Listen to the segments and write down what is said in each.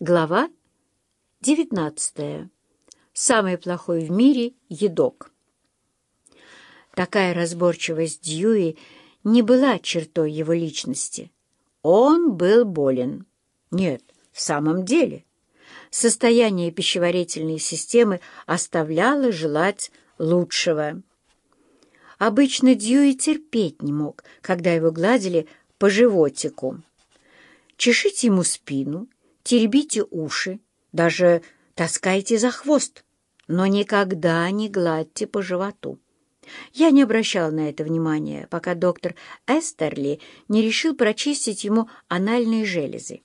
Глава 19. Самый плохой в мире едок. Такая разборчивость Дьюи не была чертой его личности. Он был болен. Нет, в самом деле. Состояние пищеварительной системы оставляло желать лучшего. Обычно Дьюи терпеть не мог, когда его гладили по животику. Чешите ему спину теребите уши, даже таскайте за хвост, но никогда не гладьте по животу. Я не обращал на это внимания, пока доктор Эстерли не решил прочистить ему анальные железы.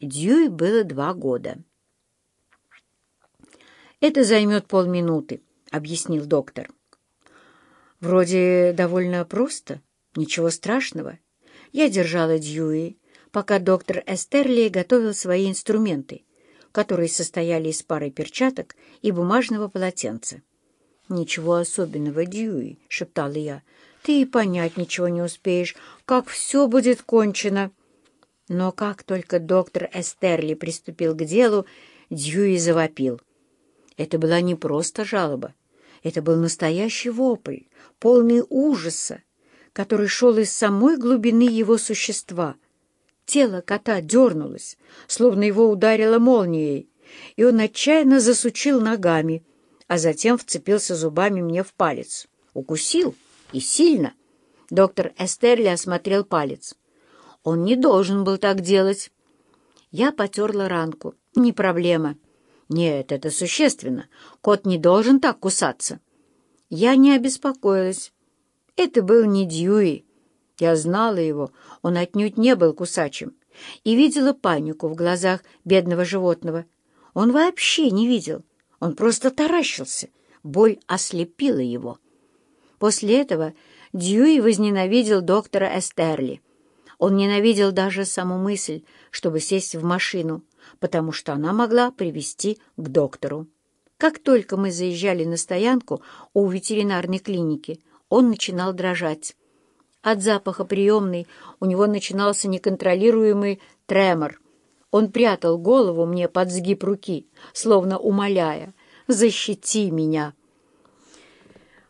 Дьюи было два года. «Это займет полминуты», — объяснил доктор. «Вроде довольно просто, ничего страшного». Я держала Дьюи, пока доктор Эстерли готовил свои инструменты, которые состояли из пары перчаток и бумажного полотенца. «Ничего особенного, Дьюи», — шептала я. «Ты и понять ничего не успеешь, как все будет кончено». Но как только доктор Эстерли приступил к делу, Дьюи завопил. Это была не просто жалоба. Это был настоящий вопль, полный ужаса, который шел из самой глубины его существа — Тело кота дернулось, словно его ударило молнией, и он отчаянно засучил ногами, а затем вцепился зубами мне в палец. Укусил и сильно. Доктор Эстерли осмотрел палец. Он не должен был так делать. Я потерла ранку. Не проблема. Нет, это существенно. Кот не должен так кусаться. Я не обеспокоилась. Это был не Дьюи. Я знала его, он отнюдь не был кусачим, и видела панику в глазах бедного животного. Он вообще не видел, он просто таращился, боль ослепила его. После этого Дьюи возненавидел доктора Эстерли. Он ненавидел даже саму мысль, чтобы сесть в машину, потому что она могла привести к доктору. Как только мы заезжали на стоянку у ветеринарной клиники, он начинал дрожать. От запаха приемной у него начинался неконтролируемый тремор. Он прятал голову мне под сгиб руки, словно умоляя «Защити меня!».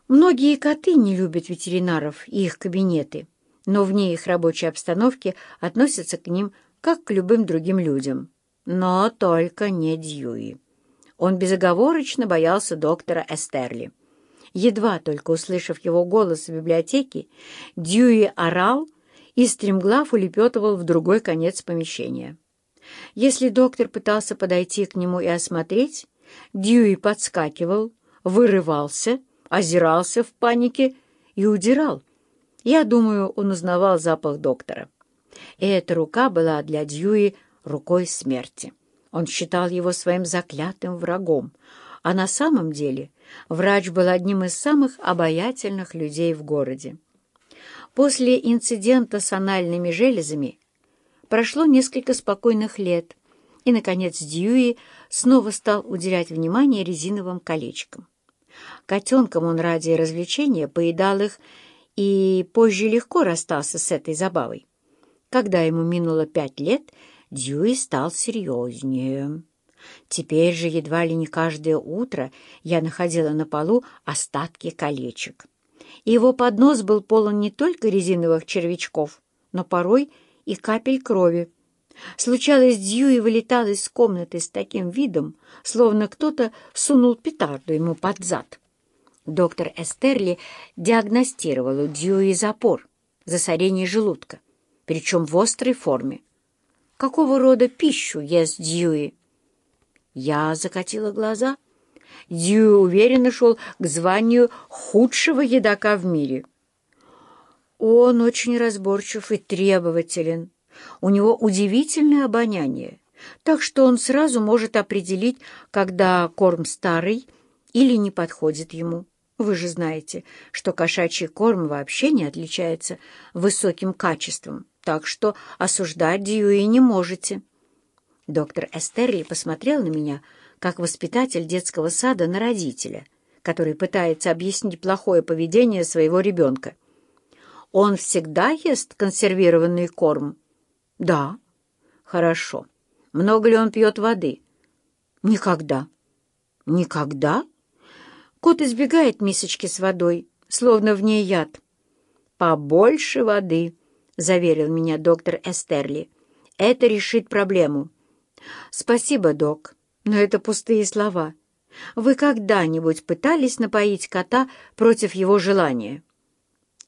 Многие коты не любят ветеринаров и их кабинеты, но вне их рабочей обстановки относятся к ним как к любым другим людям. Но только не Дьюи. Он безоговорочно боялся доктора Эстерли. Едва только услышав его голос в библиотеке, Дьюи орал и стремглав улепетывал в другой конец помещения. Если доктор пытался подойти к нему и осмотреть, Дьюи подскакивал, вырывался, озирался в панике и удирал. Я думаю, он узнавал запах доктора. И эта рука была для Дьюи рукой смерти. Он считал его своим заклятым врагом, а на самом деле врач был одним из самых обаятельных людей в городе. После инцидента с анальными железами прошло несколько спокойных лет, и, наконец, Дьюи снова стал уделять внимание резиновым колечкам. Котенкам он ради развлечения поедал их и позже легко расстался с этой забавой. Когда ему минуло пять лет, Дьюи стал серьезнее. Теперь же едва ли не каждое утро я находила на полу остатки колечек. Его поднос был полон не только резиновых червячков, но порой и капель крови. Случалось, Дьюи вылетал из комнаты с таким видом, словно кто-то сунул петарду ему под зад. Доктор Эстерли диагностировал у Дьюи запор, засорение желудка, причем в острой форме. Какого рода пищу ест Дьюи? Я закатила глаза. Дьюи уверенно шел к званию худшего едока в мире. Он очень разборчив и требователен. У него удивительное обоняние, так что он сразу может определить, когда корм старый или не подходит ему. Вы же знаете, что кошачий корм вообще не отличается высоким качеством, так что осуждать Дьюи не можете. Доктор Эстерли посмотрел на меня, как воспитатель детского сада на родителя, который пытается объяснить плохое поведение своего ребенка. «Он всегда ест консервированный корм?» «Да». «Хорошо. много ли он пьет воды. Никогда. Никогда? Кот избегает мисочки с водой, словно в ней яд. Побольше воды, заверил меня доктор Эстерли. Это решит проблему. Спасибо, док, но это пустые слова. Вы когда-нибудь пытались напоить кота против его желания?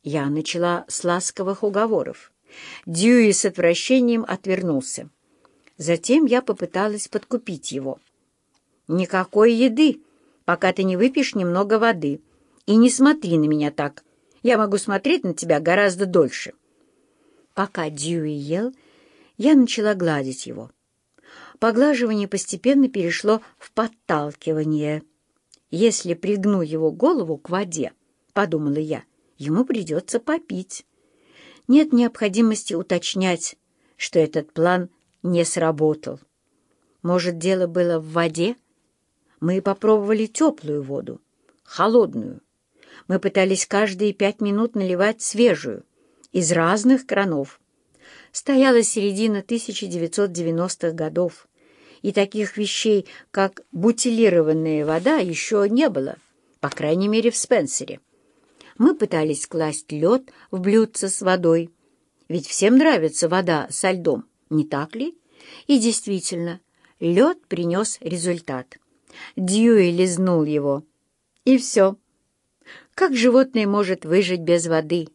Я начала с ласковых уговоров. Дьюи с отвращением отвернулся. Затем я попыталась подкупить его. «Никакой еды, пока ты не выпьешь немного воды. И не смотри на меня так. Я могу смотреть на тебя гораздо дольше». Пока Дьюи ел, я начала гладить его. Поглаживание постепенно перешло в подталкивание. «Если пригну его голову к воде», — подумала я, — «ему придется попить» нет необходимости уточнять, что этот план не сработал. Может, дело было в воде? Мы попробовали теплую воду, холодную. Мы пытались каждые пять минут наливать свежую, из разных кранов. Стояла середина 1990-х годов, и таких вещей, как бутилированная вода, еще не было, по крайней мере, в Спенсере. Мы пытались класть лед в блюдце с водой, ведь всем нравится вода со льдом, не так ли? И действительно, лед принес результат. Дьюи лизнул его. И все. Как животное может выжить без воды?